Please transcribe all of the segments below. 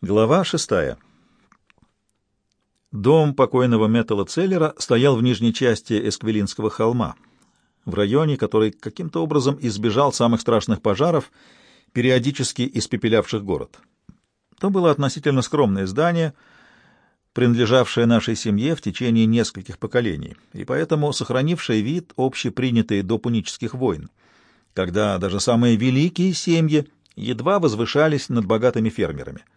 Глава шестая. Дом покойного Металла Целлера стоял в нижней части Эсквилинского холма, в районе, который каким-то образом избежал самых страшных пожаров, периодически испепелявших город. То было относительно скромное здание, принадлежавшее нашей семье в течение нескольких поколений, и поэтому сохранившее вид, общепринятый до пунических войн, когда даже самые великие семьи едва возвышались над богатыми фермерами —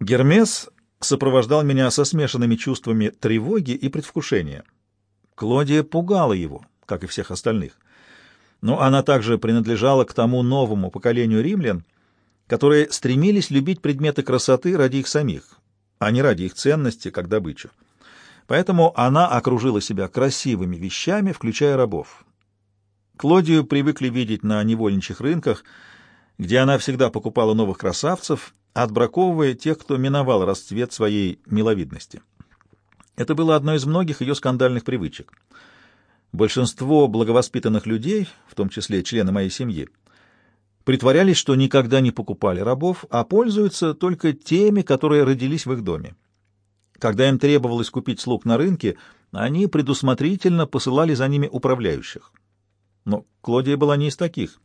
Гермес сопровождал меня со смешанными чувствами тревоги и предвкушения. Клодия пугала его, как и всех остальных. Но она также принадлежала к тому новому поколению римлян, которые стремились любить предметы красоты ради их самих, а не ради их ценности, как добычу. Поэтому она окружила себя красивыми вещами, включая рабов. Клодию привыкли видеть на невольничьих рынках, где она всегда покупала новых красавцев отбраковывая тех, кто миновал расцвет своей миловидности. Это было одной из многих ее скандальных привычек. Большинство благовоспитанных людей, в том числе члены моей семьи, притворялись, что никогда не покупали рабов, а пользуются только теми, которые родились в их доме. Когда им требовалось купить слуг на рынке, они предусмотрительно посылали за ними управляющих. Но Клодия была не из таких.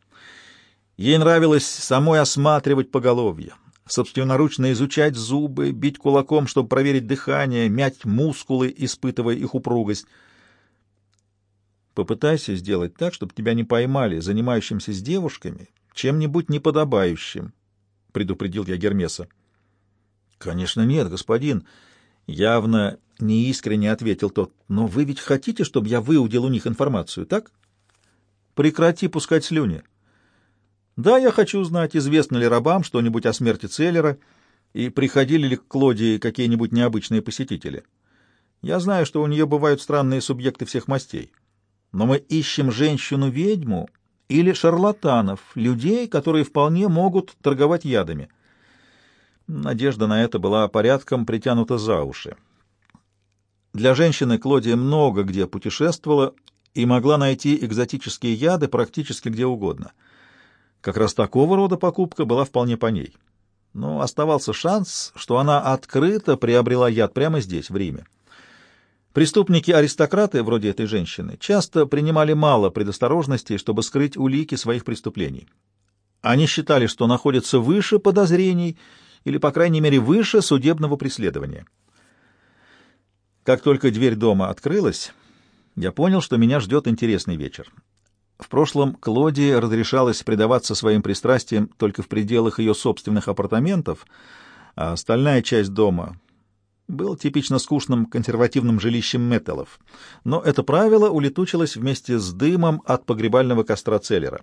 Ей нравилось самой осматривать поголовье, собственноручно изучать зубы, бить кулаком, чтобы проверить дыхание, мять мускулы, испытывая их упругость. Попытайся сделать так, чтобы тебя не поймали занимающимся с девушками чем-нибудь неподобающим, — предупредил я Гермеса. — Конечно, нет, господин, — явно неискренне ответил тот. — Но вы ведь хотите, чтобы я выудил у них информацию, так? — Прекрати пускать слюни. — да, я хочу узнать, известно ли рабам что-нибудь о смерти Целлера и приходили ли к Клодии какие-нибудь необычные посетители. Я знаю, что у нее бывают странные субъекты всех мастей. Но мы ищем женщину-ведьму или шарлатанов, людей, которые вполне могут торговать ядами. Надежда на это была порядком притянута за уши. Для женщины Клодия много где путешествовала и могла найти экзотические яды практически где угодно — как раз такого рода покупка была вполне по ней. Но оставался шанс, что она открыто приобрела яд прямо здесь, в Риме. Преступники-аристократы, вроде этой женщины, часто принимали мало предосторожностей, чтобы скрыть улики своих преступлений. Они считали, что находятся выше подозрений или, по крайней мере, выше судебного преследования. Как только дверь дома открылась, я понял, что меня ждет интересный вечер. В прошлом Клодии разрешалось предаваться своим пристрастиям только в пределах ее собственных апартаментов, а остальная часть дома был типично скучным консервативным жилищем Меттелов. Но это правило улетучилось вместе с дымом от погребального костра Целлера.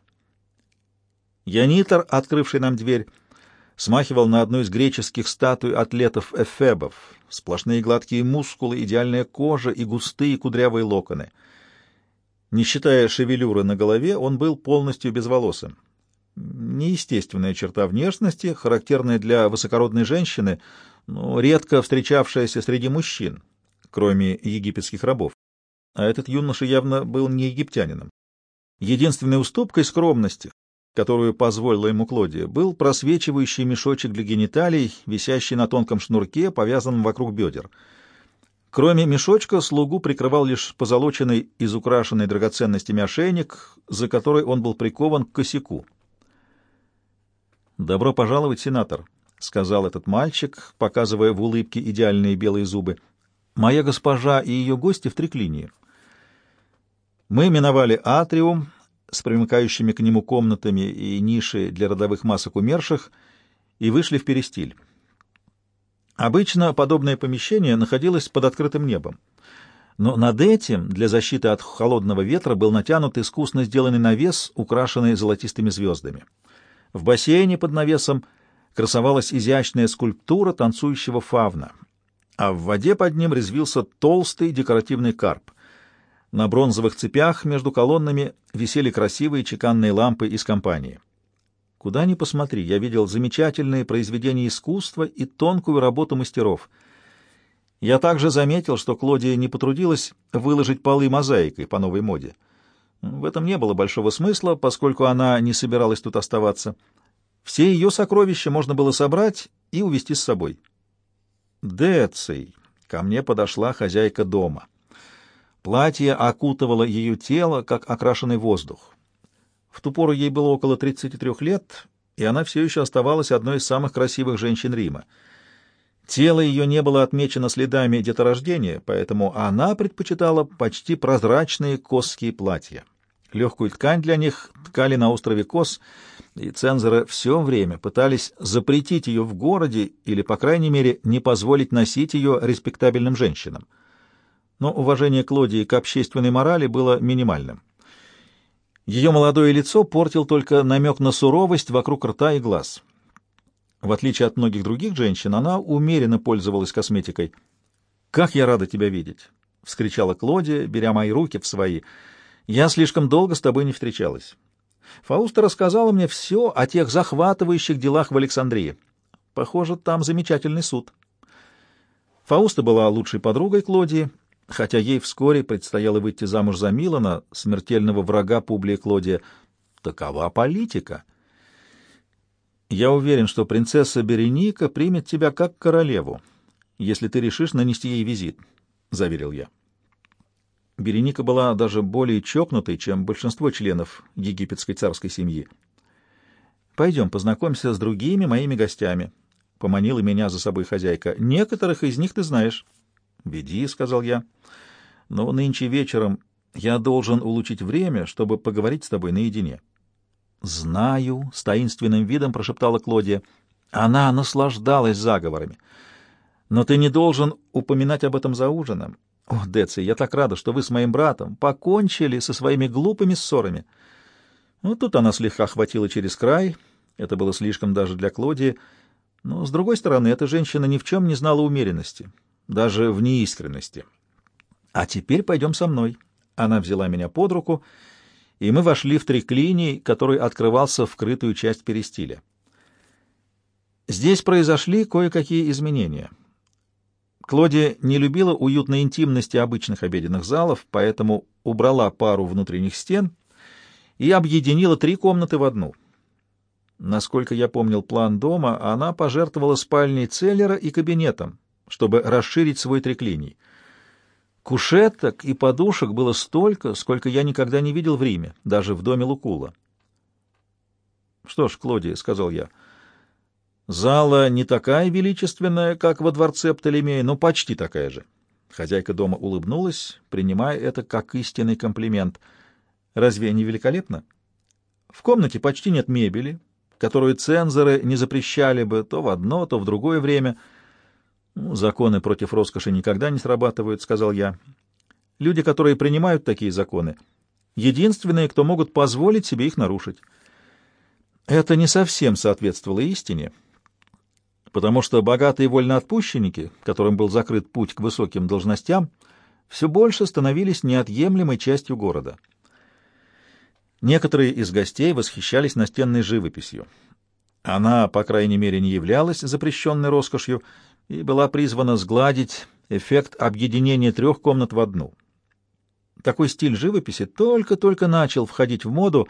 Янитор, открывший нам дверь, смахивал на одну из греческих статуй атлетов-эфебов. Сплошные гладкие мускулы, идеальная кожа и густые кудрявые локоны — не считая шевелюры на голове, он был полностью безволосым. Неестественная черта внешности, характерная для высокородной женщины, но редко встречавшаяся среди мужчин, кроме египетских рабов. А этот юноша явно был не египтянином. Единственной уступкой скромности, которую позволила ему Клодия, был просвечивающий мешочек для гениталий, висящий на тонком шнурке, повязанном вокруг бедер — Кроме мешочка, слугу прикрывал лишь позолоченный, изукрашенный драгоценностями ошейник, за который он был прикован к косяку. «Добро пожаловать, сенатор», — сказал этот мальчик, показывая в улыбке идеальные белые зубы. «Моя госпожа и ее гости в триклинии». Мы миновали атриум с примыкающими к нему комнатами и ниши для родовых масок умерших и вышли в перестиль. Обычно подобное помещение находилось под открытым небом. Но над этим, для защиты от холодного ветра, был натянут искусно сделанный навес, украшенный золотистыми звездами. В бассейне под навесом красовалась изящная скульптура танцующего фавна, а в воде под ним резвился толстый декоративный карп. На бронзовых цепях между колоннами висели красивые чеканные лампы из компании. Куда ни посмотри, я видел замечательные произведения искусства и тонкую работу мастеров. Я также заметил, что Клодия не потрудилась выложить полы мозаикой по новой моде. В этом не было большого смысла, поскольку она не собиралась тут оставаться. Все ее сокровища можно было собрать и увести с собой. Деций. Ко мне подошла хозяйка дома. Платье окутывало ее тело, как окрашенный воздух. В ту пору ей было около 33 лет, и она все еще оставалась одной из самых красивых женщин Рима. Тело ее не было отмечено следами деторождения, поэтому она предпочитала почти прозрачные косские платья. Легкую ткань для них ткали на острове Кос, и цензоры все время пытались запретить ее в городе или, по крайней мере, не позволить носить ее респектабельным женщинам. Но уважение Клодии к общественной морали было минимальным. Ее молодое лицо портил только намек на суровость вокруг рта и глаз. В отличие от многих других женщин, она умеренно пользовалась косметикой. «Как я рада тебя видеть!» — вскричала Клодия, беря мои руки в свои. «Я слишком долго с тобой не встречалась. Фауста рассказала мне все о тех захватывающих делах в Александрии. Похоже, там замечательный суд». Фауста была лучшей подругой Клодии, хотя ей вскоре предстояло выйти замуж за Милана, смертельного врага Публия Клодия. Такова политика. Я уверен, что принцесса Береника примет тебя как королеву, если ты решишь нанести ей визит, — заверил я. Береника была даже более чокнутой, чем большинство членов египетской царской семьи. «Пойдем познакомься с другими моими гостями», — поманила меня за собой хозяйка. «Некоторых из них ты знаешь». «Веди», — сказал я. «Но нынче вечером я должен улучшить время, чтобы поговорить с тобой наедине». «Знаю», — с таинственным видом прошептала Клодия. Она наслаждалась заговорами. «Но ты не должен упоминать об этом за ужином. О, Деци, я так рада, что вы с моим братом покончили со своими глупыми ссорами». Ну, тут она слегка хватила через край. Это было слишком даже для Клодии. Но, с другой стороны, эта женщина ни в чем не знала умеренности, даже в неискренности. «А теперь пойдем со мной». Она взяла меня под руку и мы вошли в триклиний, который открывался в крытую часть перестиля. Здесь произошли кое-какие изменения. Клодия не любила уютной интимности обычных обеденных залов, поэтому убрала пару внутренних стен и объединила три комнаты в одну. Насколько я помнил план дома, она пожертвовала спальней Целлера и кабинетом, чтобы расширить свой триклиний. Кушеток и подушек было столько, сколько я никогда не видел в Риме, даже в доме Лукула. «Что ж, Клодия», — сказал я, — «зала не такая величественная, как во дворце Птолемея, но почти такая же». Хозяйка дома улыбнулась, принимая это как истинный комплимент. «Разве не великолепно?» В комнате почти нет мебели, которую цензоры не запрещали бы то в одно, то в другое время — «Законы против роскоши никогда не срабатывают», — сказал я. «Люди, которые принимают такие законы, единственные, кто могут позволить себе их нарушить». Это не совсем соответствовало истине, потому что богатые вольноотпущенники, которым был закрыт путь к высоким должностям, все больше становились неотъемлемой частью города. Некоторые из гостей восхищались настенной живописью. Она, по крайней мере, не являлась запрещенной роскошью, и была призвана сгладить эффект объединения трех комнат в одну. Такой стиль живописи только-только начал входить в моду.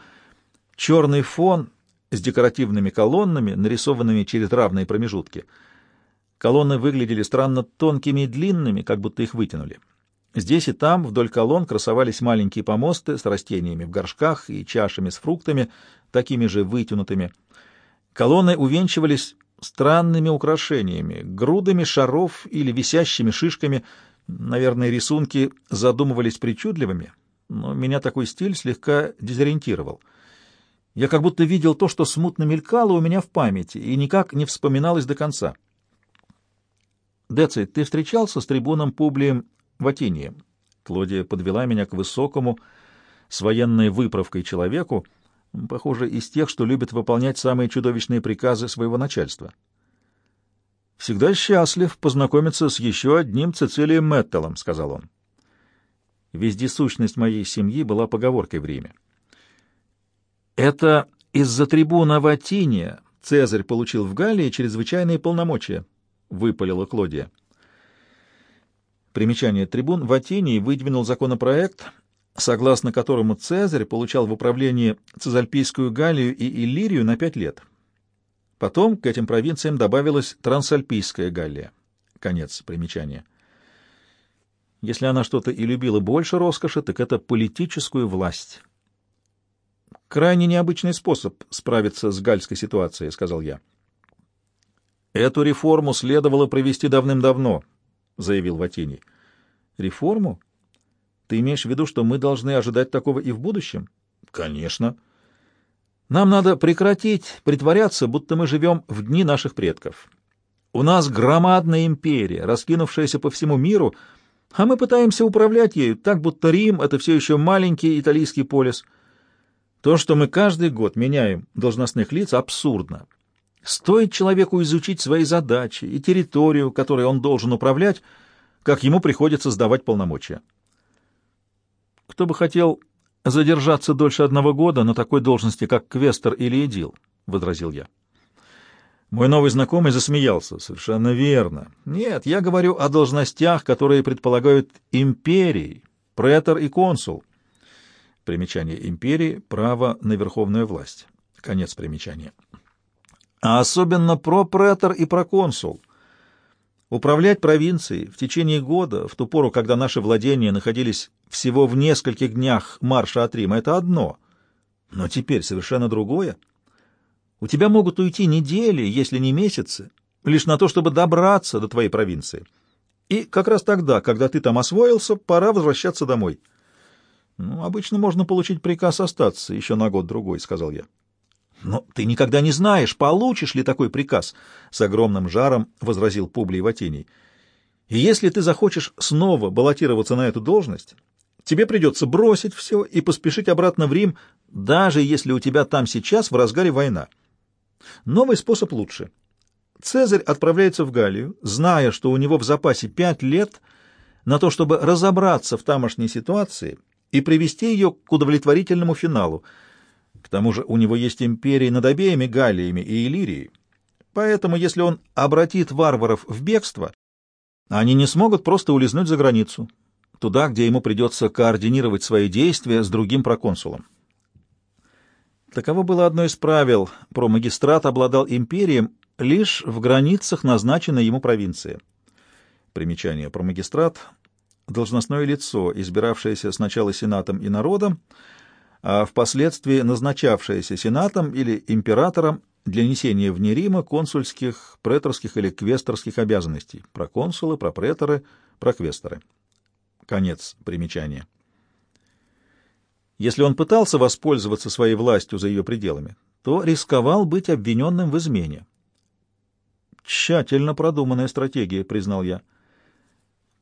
Черный фон с декоративными колоннами, нарисованными через равные промежутки. Колонны выглядели странно тонкими и длинными, как будто их вытянули. Здесь и там вдоль колонн красовались маленькие помосты с растениями в горшках и чашами с фруктами, такими же вытянутыми. Колонны увенчивались странными украшениями, грудами шаров или висящими шишками. Наверное, рисунки задумывались причудливыми, но меня такой стиль слегка дезориентировал. Я как будто видел то, что смутно мелькало у меня в памяти и никак не вспоминалось до конца. «Деци, ты встречался с трибуном Публием Ватинием?» Клодия подвела меня к высокому, с военной выправкой человеку, Похоже, из тех, что любят выполнять самые чудовищные приказы своего начальства. «Всегда счастлив познакомиться с еще одним Цицилием Мэттелом», — сказал он. Вездесущность моей семьи была поговоркой в Риме. «Это из-за трибуна Ватиния Цезарь получил в Галлии чрезвычайные полномочия», — выпалила Клодия. Примечание. Трибун Ватиний выдвинул законопроект, согласно которому Цезарь получал в управлении Цезальпийскую Галлию и Иллирию на пять лет. Потом к этим провинциям добавилась Трансальпийская Галлия. Конец примечания. Если она что-то и любила больше роскоши, так это политическую власть. «Крайне необычный способ справиться с гальской ситуацией», — сказал я. «Эту реформу следовало провести давным-давно», — заявил Ватиний. «Реформу? Ты имеешь в виду, что мы должны ожидать такого и в будущем?» «Конечно. Нам надо прекратить притворяться, будто мы живем в дни наших предков. У нас громадная империя, раскинувшаяся по всему миру, а мы пытаемся управлять ею так, будто Рим — это все еще маленький итальянский полис. То, что мы каждый год меняем должностных лиц, абсурдно. Стоит человеку изучить свои задачи и территорию, которой он должен управлять, как ему приходится сдавать полномочия. Кто бы хотел задержаться дольше одного года на такой должности, как квестер или эдил, — возразил я. Мой новый знакомый засмеялся. Совершенно верно. Нет, я говорю о должностях, которые предполагают империи, претор и консул. Примечание империи — право на верховную власть. Конец примечания а особенно пропретор и проконсул. Управлять провинцией в течение года, в ту пору, когда наши владения находились всего в нескольких днях марша от Рима, это одно. Но теперь совершенно другое. У тебя могут уйти недели, если не месяцы, лишь на то, чтобы добраться до твоей провинции. И как раз тогда, когда ты там освоился, пора возвращаться домой. Ну, обычно можно получить приказ остаться еще на год-другой, — сказал я. «Но ты никогда не знаешь, получишь ли такой приказ», — с огромным жаром возразил Публий Ватиний. «И если ты захочешь снова баллотироваться на эту должность, тебе придется бросить все и поспешить обратно в Рим, даже если у тебя там сейчас в разгаре война. Новый способ лучше. Цезарь отправляется в Галлию, зная, что у него в запасе пять лет на то, чтобы разобраться в тамошней ситуации и привести ее к удовлетворительному финалу — к тому же у него есть империи над обеими Галлиями и Иллирией. Поэтому, если он обратит варваров в бегство, они не смогут просто улизнуть за границу, туда, где ему придется координировать свои действия с другим проконсулом. Таково было одно из правил. Промагистрат обладал империем лишь в границах назначенной ему провинции. Примечание. Промагистрат — должностное лицо, избиравшееся сначала сенатом и народом, а впоследствии назначавшаяся сенатом или императором для несения вне Рима консульских, преторских или квесторских обязанностей, проконсулы, пропреторы, проквесторы. Конец примечания. Если он пытался воспользоваться своей властью за ее пределами, то рисковал быть обвиненным в измене. «Тщательно продуманная стратегия», — признал я.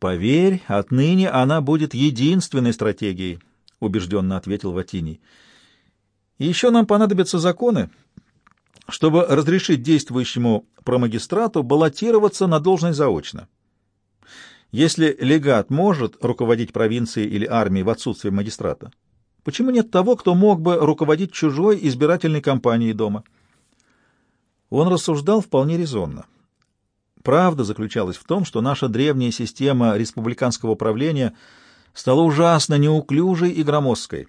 «Поверь, отныне она будет единственной стратегией», — убежденно ответил Ватиний. «И еще нам понадобятся законы, чтобы разрешить действующему промагистрату баллотироваться на должность заочно. Если легат может руководить провинцией или армией в отсутствие магистрата, почему нет того, кто мог бы руководить чужой избирательной кампанией дома?» Он рассуждал вполне резонно. Правда заключалась в том, что наша древняя система республиканского правления — стала ужасно неуклюжей и громоздкой.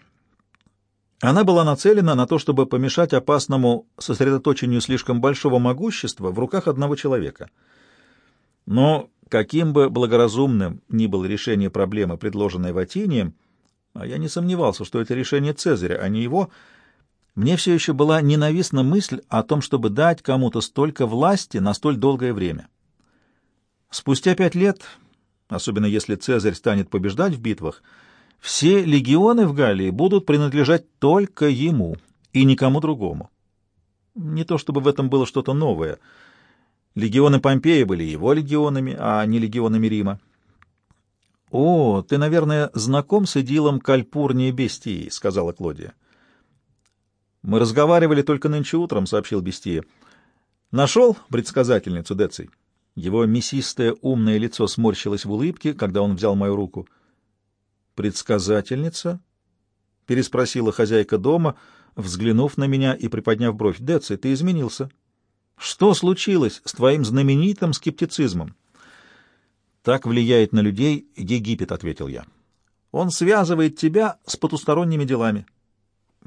Она была нацелена на то, чтобы помешать опасному сосредоточению слишком большого могущества в руках одного человека. Но каким бы благоразумным ни было решение проблемы, предложенной Ватинием, а я не сомневался, что это решение Цезаря, а не его, мне все еще была ненавистна мысль о том, чтобы дать кому-то столько власти на столь долгое время. Спустя пять лет особенно если Цезарь станет побеждать в битвах, все легионы в Галлии будут принадлежать только ему и никому другому. Не то чтобы в этом было что-то новое. Легионы Помпея были его легионами, а не легионами Рима. — О, ты, наверное, знаком с идилом Кальпурнии Бестии, — сказала Клодия. — Мы разговаривали только нынче утром, — сообщил Бестия. — Нашел предсказательницу Деций? — его мясистое умное лицо сморщилось в улыбке, когда он взял мою руку. «Предсказательница?» — переспросила хозяйка дома, взглянув на меня и приподняв бровь. «Деци, ты изменился. Что случилось с твоим знаменитым скептицизмом?» «Так влияет на людей Египет», — ответил я. «Он связывает тебя с потусторонними делами».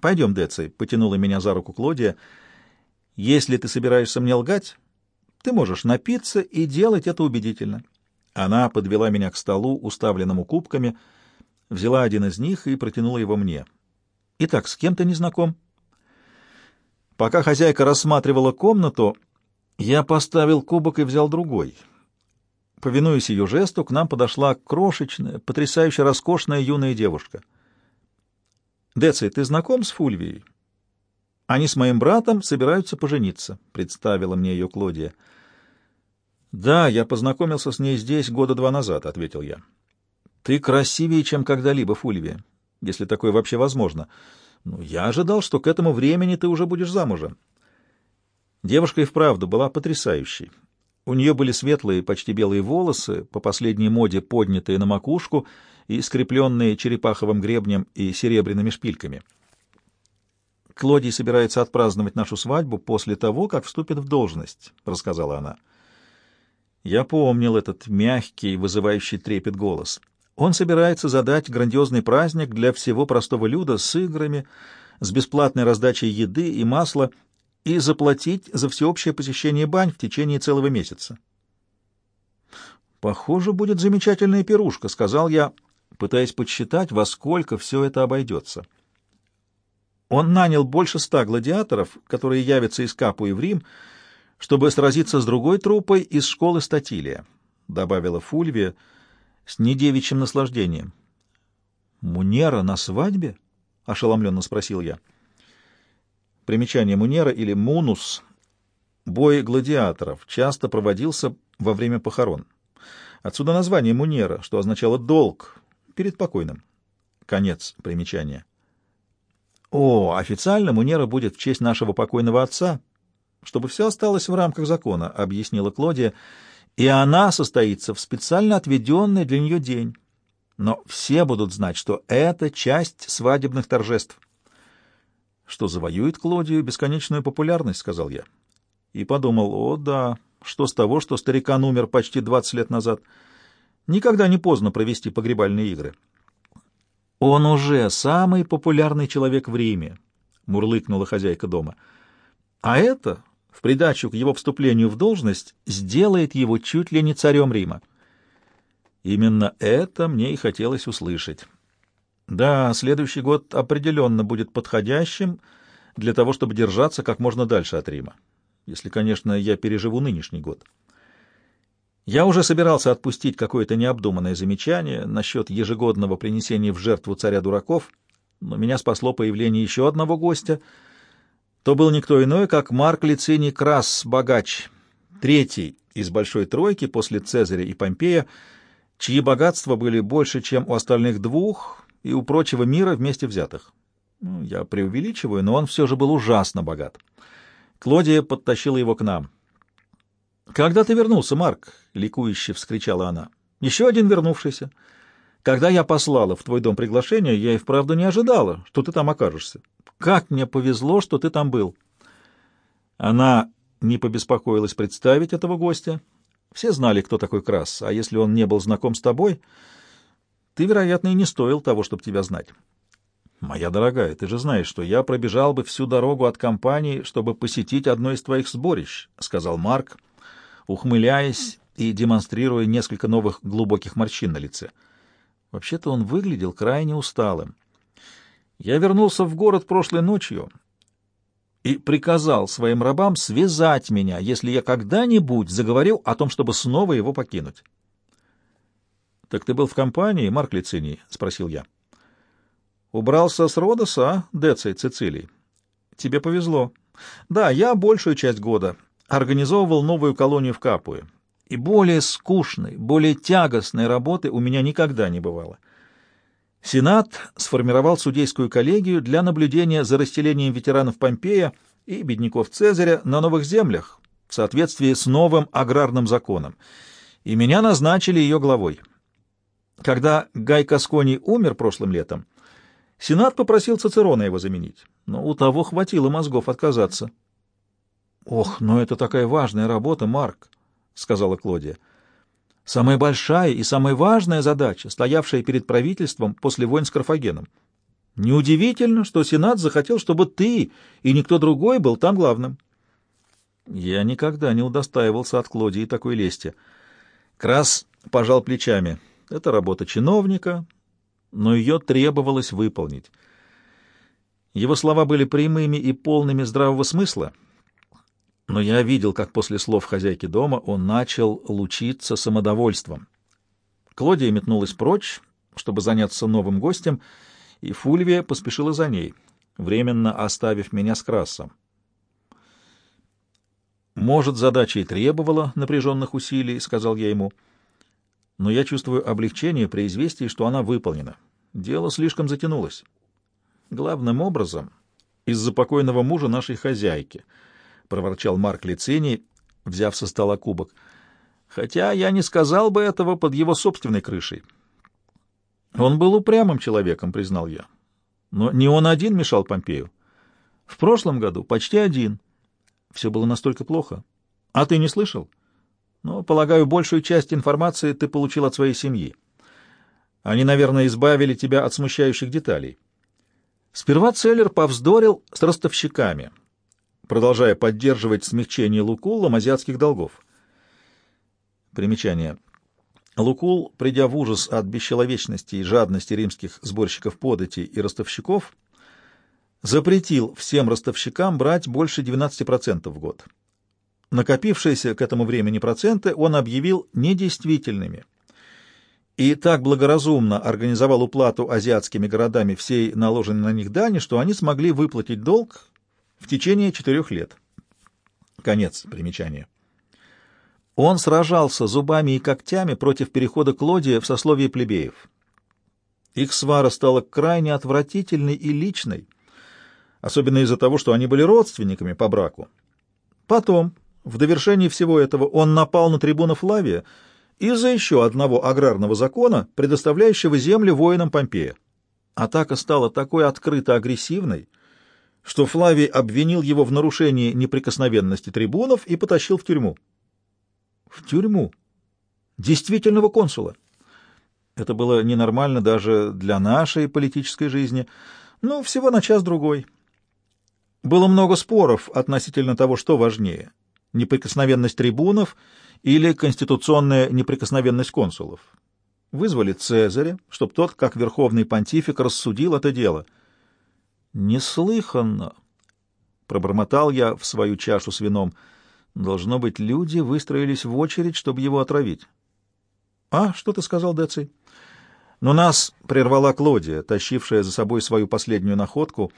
«Пойдем, Деци», — потянула меня за руку Клодия, — Если ты собираешься мне лгать, ты можешь напиться и делать это убедительно. Она подвела меня к столу, уставленному кубками, взяла один из них и протянула его мне. «Итак, с кем ты не знаком?» Пока хозяйка рассматривала комнату, я поставил кубок и взял другой. Повинуясь ее жесту, к нам подошла крошечная, потрясающе роскошная юная девушка. «Деци, ты знаком с Фульвией?» «Они с моим братом собираются пожениться», — представила мне ее Клодия. «Да, я познакомился с ней здесь года два назад», — ответил я. «Ты красивее, чем когда-либо, Фульвия, если такое вообще возможно. Ну, я ожидал, что к этому времени ты уже будешь замужем. Девушка и вправду была потрясающей. У нее были светлые, почти белые волосы, по последней моде поднятые на макушку и скрепленные черепаховым гребнем и серебряными шпильками. Клодий собирается отпраздновать нашу свадьбу после того, как вступит в должность, — рассказала она. Я помнил этот мягкий, вызывающий трепет голос. Он собирается задать грандиозный праздник для всего простого люда с играми, с бесплатной раздачей еды и масла и заплатить за всеобщее посещение бань в течение целого месяца. «Похоже, будет замечательная пирушка», — сказал я, пытаясь подсчитать, во сколько все это обойдется. Он нанял больше ста гладиаторов, которые явятся из Капуи в Рим, чтобы сразиться с другой труппой из школы Статилия, — добавила Фульвия, — с недевичьим наслаждением. «Мунера на свадьбе?» — ошеломленно спросил я. Примечание Мунера или Мунус — бой гладиаторов, часто проводился во время похорон. Отсюда название Мунера, что означало «долг» перед покойным. Конец примечания. О, официально Мунера будет в честь нашего покойного отца, чтобы все осталось в рамках закона, — объяснила Клодия, — и она состоится в специально отведенный для нее день. Но все будут знать, что это часть свадебных торжеств. Что завоюет Клодию бесконечную популярность, сказал я. И подумал, о да, что с того, что старикан умер почти двадцать лет назад. Никогда не поздно провести погребальные игры. Он уже самый популярный человек в Риме, мурлыкнула хозяйка дома. А это в придачу к его вступлению в должность сделает его чуть ли не царем Рима. Именно это мне и хотелось услышать. Да, следующий год определенно будет подходящим для того, чтобы держаться как можно дальше от Рима, если, конечно, я переживу нынешний год. Я уже собирался отпустить какое-то необдуманное замечание насчет ежегодного принесения в жертву царя дураков, но меня спасло появление еще одного гостя — то был никто иной, как Марк Лициний Крас, богач, третий из большой тройки после Цезаря и Помпея, чьи богатства были больше, чем у остальных двух и у прочего мира вместе взятых. Ну, я преувеличиваю, но он все же был ужасно богат. Клодия подтащила его к нам. «Когда ты вернулся, Марк?» — ликующе вскричала она. «Еще один вернувшийся. Когда я послала в твой дом приглашение, я и вправду не ожидала, что ты там окажешься. Как мне повезло, что ты там был. Она не побеспокоилась представить этого гостя. Все знали, кто такой Крас, а если он не был знаком с тобой, ты, вероятно, и не стоил того, чтобы тебя знать. Моя дорогая, ты же знаешь, что я пробежал бы всю дорогу от компании, чтобы посетить одно из твоих сборищ, — сказал Марк, ухмыляясь и демонстрируя несколько новых глубоких морщин на лице. Вообще-то он выглядел крайне усталым. Я вернулся в город прошлой ночью и приказал своим рабам связать меня, если я когда-нибудь заговорил о том, чтобы снова его покинуть. — Так ты был в компании, Марк Лициний? — спросил я. — Убрался с Родоса, а, Деций Цицилий? — Тебе повезло. Да, я большую часть года организовывал новую колонию в Капуе, и более скучной, более тягостной работы у меня никогда не бывало. Сенат сформировал судейскую коллегию для наблюдения за расселением ветеранов Помпея и бедняков Цезаря на новых землях в соответствии с новым аграрным законом, и меня назначили ее главой. Когда Гай Касконий умер прошлым летом, Сенат попросил Цицерона его заменить, но у того хватило мозгов отказаться. «Ох, но это такая важная работа, Марк», — сказала Клодия. Самая большая и самая важная задача, стоявшая перед правительством после войн с Карфагеном. Неудивительно, что Сенат захотел, чтобы ты и никто другой был там главным. Я никогда не удостаивался от Клодии такой лести. Крас пожал плечами. Это работа чиновника, но ее требовалось выполнить. Его слова были прямыми и полными здравого смысла, но я видел, как после слов хозяйки дома он начал лучиться самодовольством. Клодия метнулась прочь, чтобы заняться новым гостем, и Фульвия поспешила за ней, временно оставив меня с Красом. «Может, задача и требовала напряженных усилий», — сказал я ему, — «но я чувствую облегчение при известии, что она выполнена. Дело слишком затянулось. Главным образом из-за покойного мужа нашей хозяйки», — проворчал Марк Лициний, взяв со стола кубок, — «хотя я не сказал бы этого под его собственной крышей». Он был упрямым человеком, признал я. Но не он один мешал Помпею. В прошлом году почти один. Все было настолько плохо. А ты не слышал? Но, полагаю, большую часть информации ты получил от своей семьи. Они, наверное, избавили тебя от смущающих деталей. Сперва Целлер повздорил с ростовщиками, продолжая поддерживать смягчение Лукуллом азиатских долгов. Примечание. Лукул, придя в ужас от бесчеловечности и жадности римских сборщиков податей и ростовщиков, запретил всем ростовщикам брать больше 12% в год. Накопившиеся к этому времени проценты он объявил недействительными и так благоразумно организовал уплату азиатскими городами всей наложенной на них дани, что они смогли выплатить долг в течение четырех лет. Конец примечания. Он сражался зубами и когтями против перехода Клодия в сословие плебеев. Их свара стала крайне отвратительной и личной, особенно из-за того, что они были родственниками по браку. Потом, в довершении всего этого, он напал на трибуна Флавия из-за еще одного аграрного закона, предоставляющего земли воинам Помпея. Атака стала такой открыто агрессивной, что Флавий обвинил его в нарушении неприкосновенности трибунов и потащил в тюрьму в тюрьму действительного консула. Это было ненормально даже для нашей политической жизни, но всего на час-другой. Было много споров относительно того, что важнее — неприкосновенность трибунов или конституционная неприкосновенность консулов. Вызвали Цезаря, чтобы тот, как верховный понтифик, рассудил это дело. «Неслыханно!» — пробормотал я в свою чашу с вином — Должно быть, люди выстроились в очередь, чтобы его отравить. — А, что ты сказал, Деций? Но нас прервала Клодия, тащившая за собой свою последнюю находку.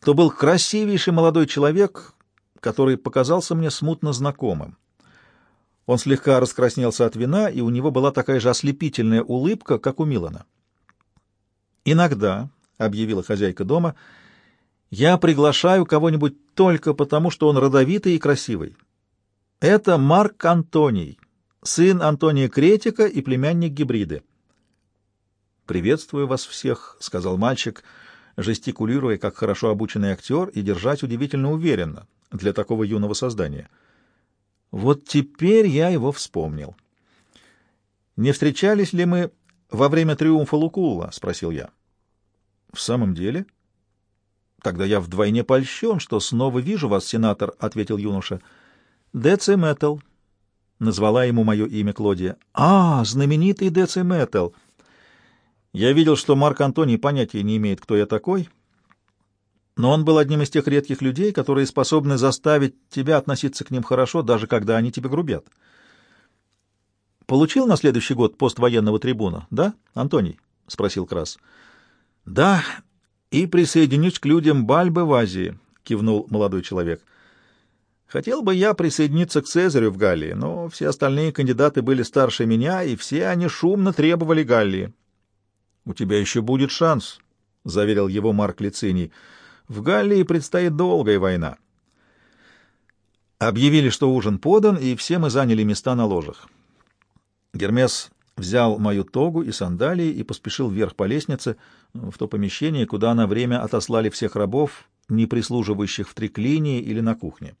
То был красивейший молодой человек, который показался мне смутно знакомым. Он слегка раскраснелся от вина, и у него была такая же ослепительная улыбка, как у Милана. «Иногда», — объявила хозяйка дома, — я приглашаю кого-нибудь только потому, что он родовитый и красивый. Это Марк Антоний, сын Антония Кретика и племянник Гибриды. «Приветствую вас всех», — сказал мальчик, жестикулируя как хорошо обученный актер и держать удивительно уверенно для такого юного создания. Вот теперь я его вспомнил. «Не встречались ли мы во время триумфа Лукулла?» — спросил я. «В самом деле?» Тогда я вдвойне польщен, что снова вижу вас, сенатор, — ответил юноша. Деци Мэттл. Назвала ему мое имя Клодия. А, знаменитый Деци Мэттл. Я видел, что Марк Антоний понятия не имеет, кто я такой, но он был одним из тех редких людей, которые способны заставить тебя относиться к ним хорошо, даже когда они тебе грубят. Получил на следующий год пост военного трибуна, да, Антоний? — спросил Крас. — Да, и присоединюсь к людям Бальбы в Азии, — кивнул молодой человек. Хотел бы я присоединиться к Цезарю в Галлии, но все остальные кандидаты были старше меня, и все они шумно требовали Галлии. — У тебя еще будет шанс, — заверил его Марк Лициний. — В Галлии предстоит долгая война. Объявили, что ужин подан, и все мы заняли места на ложах. Гермес взял мою тогу и сандалии и поспешил вверх по лестнице, в то помещение, куда на время отослали всех рабов, не прислуживающих в триклинии или на кухне.